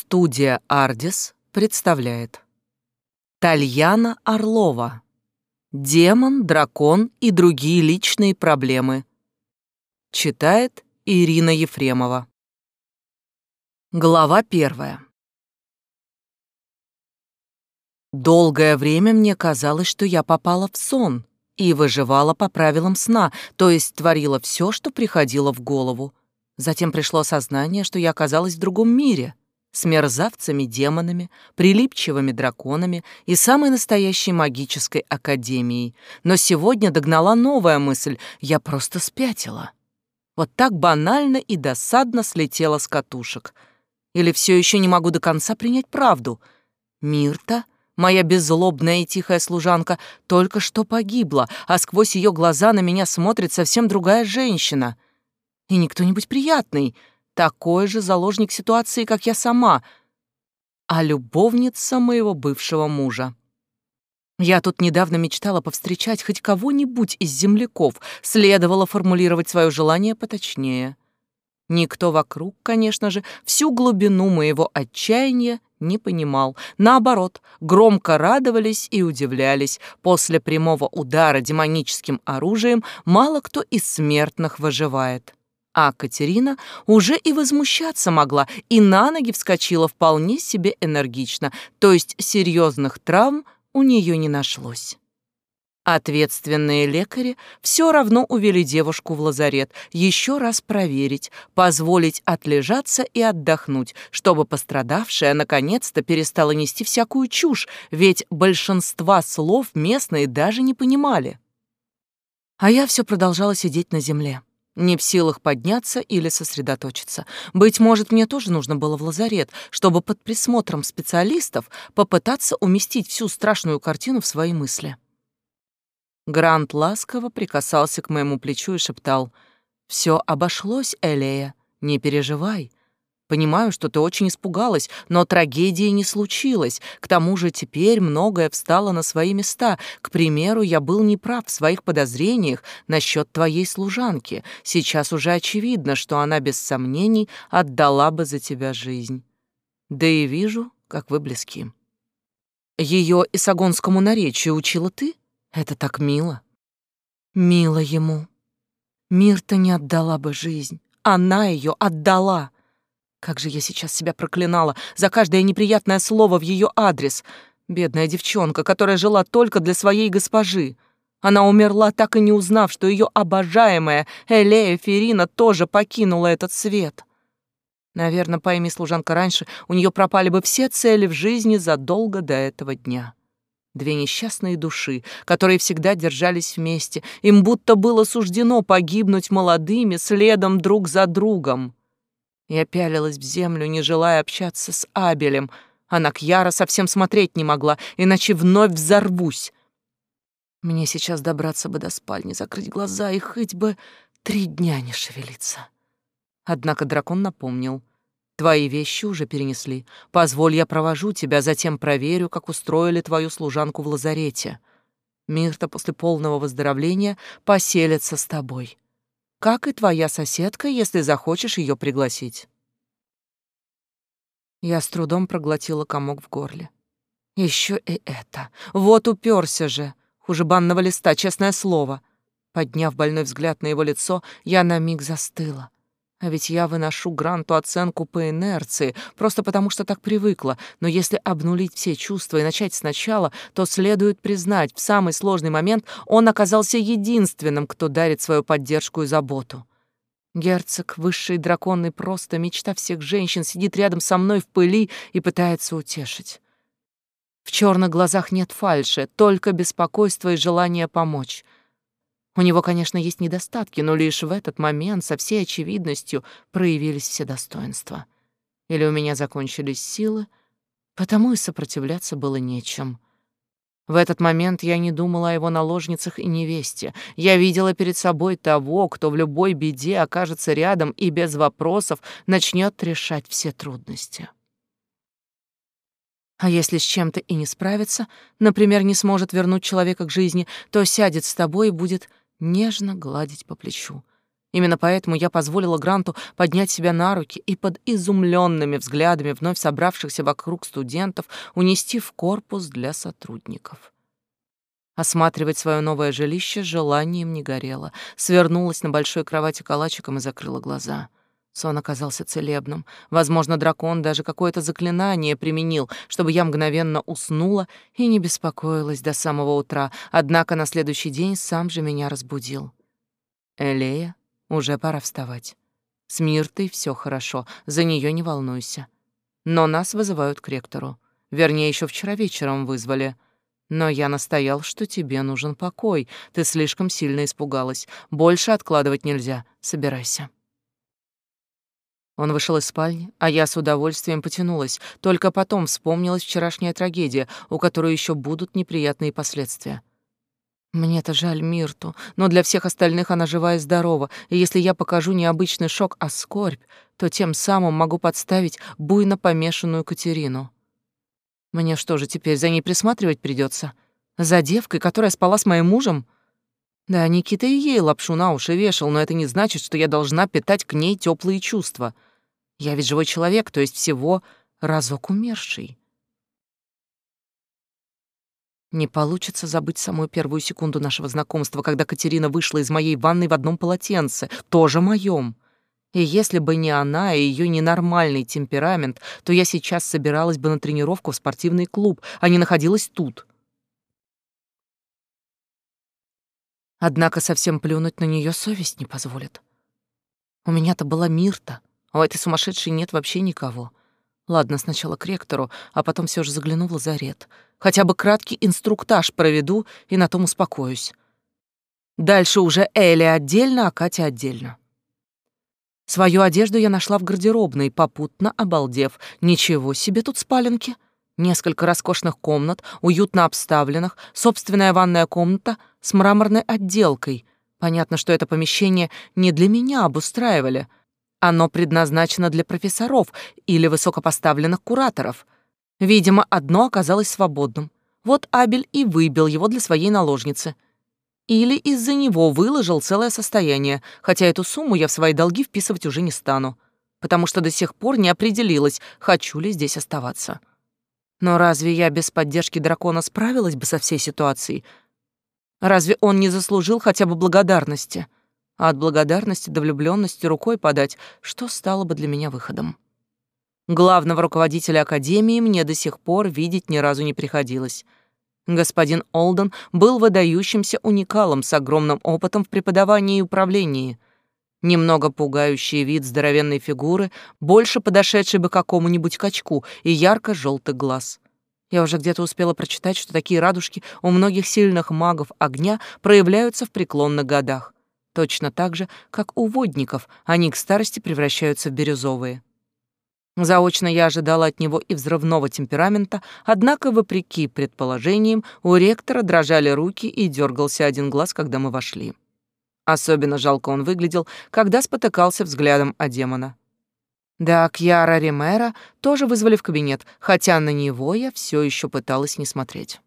Студия «Ардис» представляет. Тальяна Орлова. «Демон, дракон и другие личные проблемы» Читает Ирина Ефремова. Глава первая. Долгое время мне казалось, что я попала в сон и выживала по правилам сна, то есть творила все, что приходило в голову. Затем пришло сознание, что я оказалась в другом мире — с мерзавцами-демонами, прилипчивыми драконами и самой настоящей магической академией. Но сегодня догнала новая мысль — я просто спятила. Вот так банально и досадно слетела с катушек. Или все еще не могу до конца принять правду. Мирта, моя беззлобная и тихая служанка, только что погибла, а сквозь ее глаза на меня смотрит совсем другая женщина. И не кто-нибудь приятный — такой же заложник ситуации, как я сама, а любовница моего бывшего мужа. Я тут недавно мечтала повстречать хоть кого-нибудь из земляков, следовало формулировать свое желание поточнее. Никто вокруг, конечно же, всю глубину моего отчаяния не понимал. Наоборот, громко радовались и удивлялись. После прямого удара демоническим оружием мало кто из смертных выживает. А Катерина уже и возмущаться могла, и на ноги вскочила вполне себе энергично, то есть серьезных травм у нее не нашлось. Ответственные лекари все равно увели девушку в лазарет, еще раз проверить, позволить отлежаться и отдохнуть, чтобы пострадавшая наконец-то перестала нести всякую чушь, ведь большинства слов местные даже не понимали. А я все продолжала сидеть на земле не в силах подняться или сосредоточиться. Быть может, мне тоже нужно было в лазарет, чтобы под присмотром специалистов попытаться уместить всю страшную картину в свои мысли. Грант ласково прикасался к моему плечу и шептал, «Все обошлось, Элея, не переживай. Понимаю, что ты очень испугалась, но трагедии не случилось. К тому же теперь многое встало на свои места. К примеру, я был неправ в своих подозрениях насчет твоей служанки. Сейчас уже очевидно, что она без сомнений отдала бы за тебя жизнь. Да и вижу, как вы близки. Ее исагонскому наречию учила ты? Это так мило. Мило ему. Мир-то не отдала бы жизнь. Она ее отдала. Как же я сейчас себя проклинала за каждое неприятное слово в ее адрес. Бедная девчонка, которая жила только для своей госпожи. Она умерла, так и не узнав, что ее обожаемая Элея Ферина тоже покинула этот свет. Наверное, пойми служанка раньше, у нее пропали бы все цели в жизни задолго до этого дня. Две несчастные души, которые всегда держались вместе, им будто было суждено погибнуть молодыми следом друг за другом. Я пялилась в землю, не желая общаться с Абелем, а на Кьяра совсем смотреть не могла, иначе вновь взорвусь. Мне сейчас добраться бы до спальни, закрыть глаза и хоть бы три дня не шевелиться. Однако дракон напомнил. Твои вещи уже перенесли. Позволь, я провожу тебя, затем проверю, как устроили твою служанку в лазарете. Мирта после полного выздоровления поселится с тобой как и твоя соседка, если захочешь ее пригласить. Я с трудом проглотила комок в горле. Еще и это. Вот уперся же. Хуже банного листа, честное слово. Подняв больной взгляд на его лицо, я на миг застыла. А ведь я выношу Гранту оценку по инерции, просто потому что так привыкла. Но если обнулить все чувства и начать сначала, то следует признать, в самый сложный момент он оказался единственным, кто дарит свою поддержку и заботу. Герцог, высший дракон и просто мечта всех женщин, сидит рядом со мной в пыли и пытается утешить. В черных глазах нет фальши, только беспокойство и желание помочь — у него, конечно, есть недостатки, но лишь в этот момент со всей очевидностью проявились все достоинства. Или у меня закончились силы, потому и сопротивляться было нечем. В этот момент я не думала о его наложницах и невесте. Я видела перед собой того, кто в любой беде окажется рядом и без вопросов начнет решать все трудности. А если с чем-то и не справится, например, не сможет вернуть человека к жизни, то сядет с тобой и будет нежно гладить по плечу. Именно поэтому я позволила Гранту поднять себя на руки и под изумленными взглядами вновь собравшихся вокруг студентов унести в корпус для сотрудников. Осматривать свое новое жилище желанием не горело. Свернулась на большой кровати калачиком и закрыла глаза. Сон оказался целебным. Возможно, дракон даже какое-то заклинание применил, чтобы я мгновенно уснула и не беспокоилась до самого утра, однако на следующий день сам же меня разбудил. Элея уже пора вставать. С Миртой все хорошо, за нее не волнуйся. Но нас вызывают к ректору. Вернее, еще вчера вечером вызвали. Но я настоял, что тебе нужен покой. Ты слишком сильно испугалась. Больше откладывать нельзя. Собирайся. Он вышел из спальни, а я с удовольствием потянулась. Только потом вспомнилась вчерашняя трагедия, у которой еще будут неприятные последствия. Мне-то жаль Мирту, но для всех остальных она жива и здорова, и если я покажу не обычный шок, а скорбь, то тем самым могу подставить буйно помешанную Катерину. Мне что же теперь за ней присматривать придется? За девкой, которая спала с моим мужем? Да, Никита и ей лапшу на уши вешал, но это не значит, что я должна питать к ней теплые чувства. Я ведь живой человек, то есть всего разок умерший. Не получится забыть самую первую секунду нашего знакомства, когда Катерина вышла из моей ванной в одном полотенце, тоже моем. И если бы не она и ее ненормальный темперамент, то я сейчас собиралась бы на тренировку в спортивный клуб, а не находилась тут. Однако совсем плюнуть на нее совесть не позволит. У меня-то была Мирта, у этой сумасшедшей нет вообще никого. Ладно, сначала к ректору, а потом все же загляну в лазарет. Хотя бы краткий инструктаж проведу и на том успокоюсь. Дальше уже Элли отдельно, а Катя отдельно. Свою одежду я нашла в гардеробной, попутно обалдев. Ничего себе тут спаленки. Несколько роскошных комнат, уютно обставленных, собственная ванная комната с мраморной отделкой. Понятно, что это помещение не для меня обустраивали — оно предназначено для профессоров или высокопоставленных кураторов. Видимо, одно оказалось свободным. Вот Абель и выбил его для своей наложницы. Или из-за него выложил целое состояние, хотя эту сумму я в свои долги вписывать уже не стану, потому что до сих пор не определилась, хочу ли здесь оставаться. Но разве я без поддержки дракона справилась бы со всей ситуацией? Разве он не заслужил хотя бы благодарности?» А от благодарности до влюбленности рукой подать, что стало бы для меня выходом. Главного руководителя Академии мне до сих пор видеть ни разу не приходилось. Господин Олден был выдающимся уникалом с огромным опытом в преподавании и управлении. Немного пугающий вид здоровенной фигуры, больше подошедший бы какому-нибудь качку и ярко желтый глаз. Я уже где-то успела прочитать, что такие радужки у многих сильных магов огня проявляются в преклонных годах точно так же, как у водников, они к старости превращаются в бирюзовые. Заочно я ожидала от него и взрывного темперамента, однако, вопреки предположениям, у ректора дрожали руки и дергался один глаз, когда мы вошли. Особенно жалко он выглядел, когда спотыкался взглядом о демона. Да, Кьяра Ремера тоже вызвали в кабинет, хотя на него я все еще пыталась не смотреть.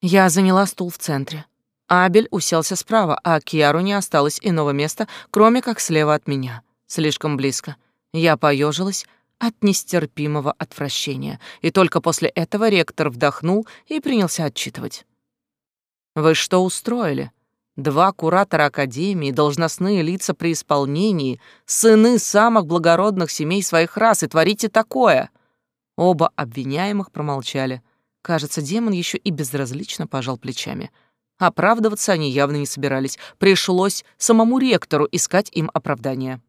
Я заняла стул в центре. Абель уселся справа, а Киару не осталось иного места, кроме как слева от меня. Слишком близко. Я поежилась от нестерпимого отвращения, и только после этого ректор вдохнул и принялся отчитывать. «Вы что устроили? Два куратора Академии, должностные лица при исполнении, сыны самых благородных семей своих рас, и творите такое!» Оба обвиняемых промолчали. Кажется, демон еще и безразлично пожал плечами — Оправдываться они явно не собирались. Пришлось самому ректору искать им оправдание.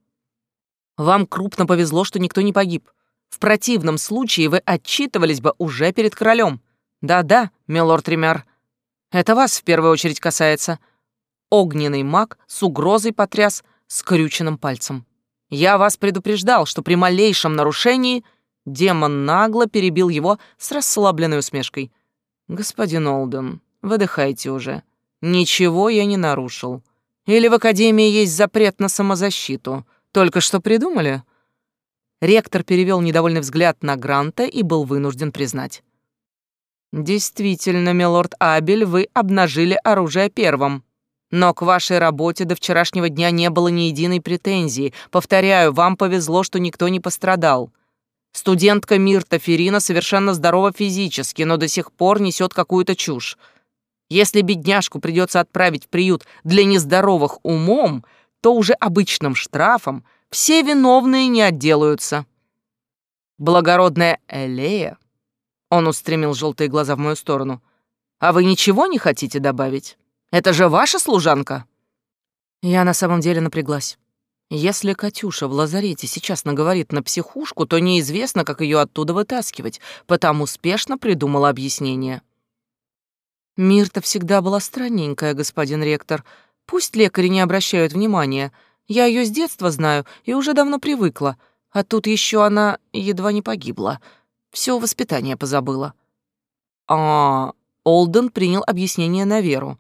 Вам крупно повезло, что никто не погиб. В противном случае вы отчитывались бы уже перед королем. Да-да, милорд Ремяр. Это вас в первую очередь касается. Огненный маг с угрозой потряс скрюченным пальцем. Я вас предупреждал, что при малейшем нарушении демон нагло перебил его с расслабленной усмешкой. Господин Олден, Выдыхайте уже. Ничего я не нарушил. Или в Академии есть запрет на самозащиту? Только что придумали?» Ректор перевел недовольный взгляд на Гранта и был вынужден признать. «Действительно, милорд Абель, вы обнажили оружие первым. Но к вашей работе до вчерашнего дня не было ни единой претензии. Повторяю, вам повезло, что никто не пострадал. Студентка Мирта Ферина совершенно здорова физически, но до сих пор несет какую-то чушь. Если бедняжку придется отправить в приют для нездоровых умом, то уже обычным штрафом все виновные не отделаются. Благородная Элея, он устремил желтые глаза в мою сторону, а вы ничего не хотите добавить? Это же ваша служанка?» Я на самом деле напряглась. Если Катюша в лазарете сейчас наговорит на психушку, то неизвестно, как ее оттуда вытаскивать, потому спешно придумала объяснение. Мирта всегда была странненькая, господин ректор. Пусть лекари не обращают внимания. Я ее с детства знаю и уже давно привыкла. А тут еще она едва не погибла. Все воспитание позабыла. А, Олден принял объяснение на веру.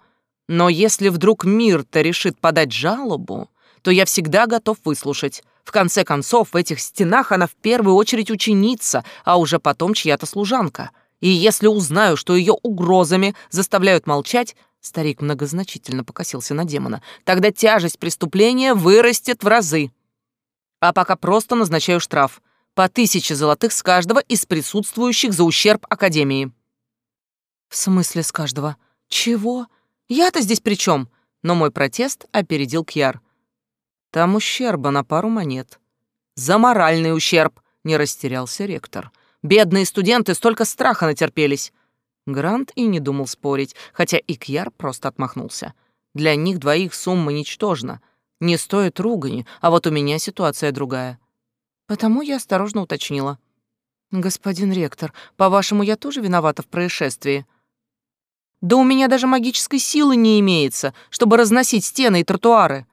Но если вдруг Мирта решит подать жалобу, то я всегда готов выслушать. В конце концов, в этих стенах она в первую очередь ученица, а уже потом чья-то служанка. И если узнаю, что ее угрозами заставляют молчать, старик многозначительно покосился на демона, тогда тяжесть преступления вырастет в разы. А пока просто назначаю штраф. По тысяче золотых с каждого из присутствующих за ущерб Академии. В смысле с каждого? Чего? Я-то здесь при чем? Но мой протест опередил Кьяр. Там ущерба на пару монет. За моральный ущерб, не растерялся ректор. Бедные студенты столько страха натерпелись. Грант и не думал спорить, хотя и Кьяр просто отмахнулся. Для них двоих сумма ничтожна. Не стоит ругани, а вот у меня ситуация другая. Потому я осторожно уточнила. «Господин ректор, по-вашему, я тоже виновата в происшествии?» Да у меня даже магической силы не имеется, чтобы разносить стены и тротуары.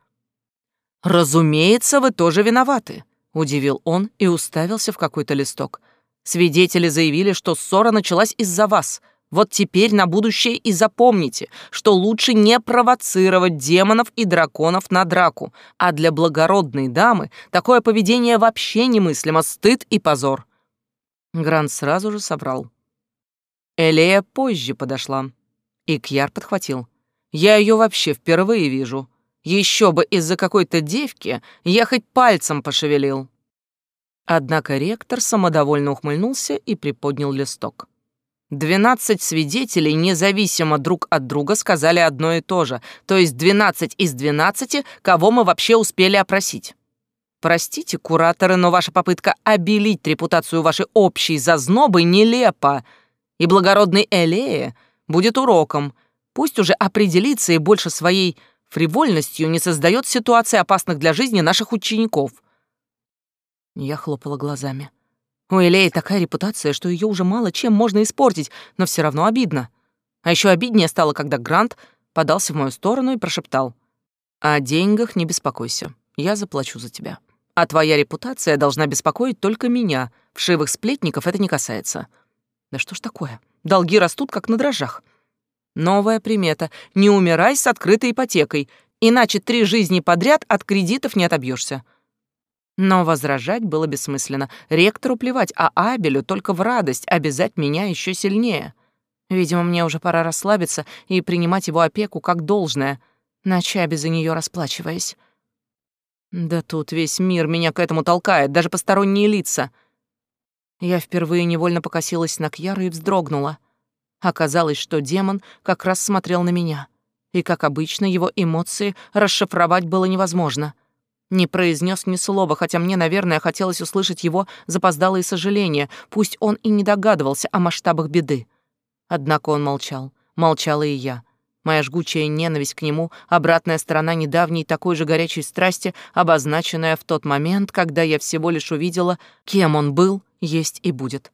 Разумеется, вы тоже виноваты, удивил он и уставился в какой-то листок. Свидетели заявили, что ссора началась из-за вас. Вот теперь на будущее и запомните, что лучше не провоцировать демонов и драконов на драку, а для благородной дамы такое поведение вообще немыслимо, стыд и позор. Грант сразу же соврал. Элея позже подошла. И Кьяр подхватил. «Я ее вообще впервые вижу. Еще бы из-за какой-то девки я хоть пальцем пошевелил». Однако ректор самодовольно ухмыльнулся и приподнял листок. Двенадцать свидетелей, независимо друг от друга, сказали одно и то же, то есть двенадцать из двенадцати, кого мы вообще успели опросить. Простите, кураторы, но ваша попытка обелить репутацию вашей общей зазнобы нелепа, и благородный Элея будет уроком. Пусть уже определится и больше своей фривольностью не создает ситуации, опасных для жизни наших учеников. Я хлопала глазами. У Элеи такая репутация, что ее уже мало чем можно испортить, но все равно обидно. А еще обиднее стало, когда Грант подался в мою сторону и прошептал. «О деньгах не беспокойся, я заплачу за тебя. А твоя репутация должна беспокоить только меня. Вшивых сплетников это не касается». Да что ж такое? Долги растут, как на дрожжах. Новая примета. Не умирай с открытой ипотекой, иначе три жизни подряд от кредитов не отобьешься. Но возражать было бессмысленно. Ректору плевать, а Абелю только в радость обязать меня еще сильнее. Видимо, мне уже пора расслабиться и принимать его опеку как должное, ночами за нее расплачиваясь. Да тут весь мир меня к этому толкает, даже посторонние лица — я впервые невольно покосилась на Кьяру и вздрогнула. Оказалось, что демон как раз смотрел на меня. И, как обычно, его эмоции расшифровать было невозможно. Не произнес ни слова, хотя мне, наверное, хотелось услышать его запоздалые сожаления, пусть он и не догадывался о масштабах беды. Однако он молчал. Молчала и я. Моя жгучая ненависть к нему — обратная сторона недавней такой же горячей страсти, обозначенная в тот момент, когда я всего лишь увидела, кем он был есть и будет.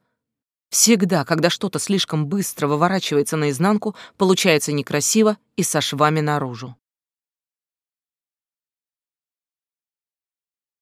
Всегда, когда что-то слишком быстро выворачивается наизнанку, получается некрасиво и со швами наружу.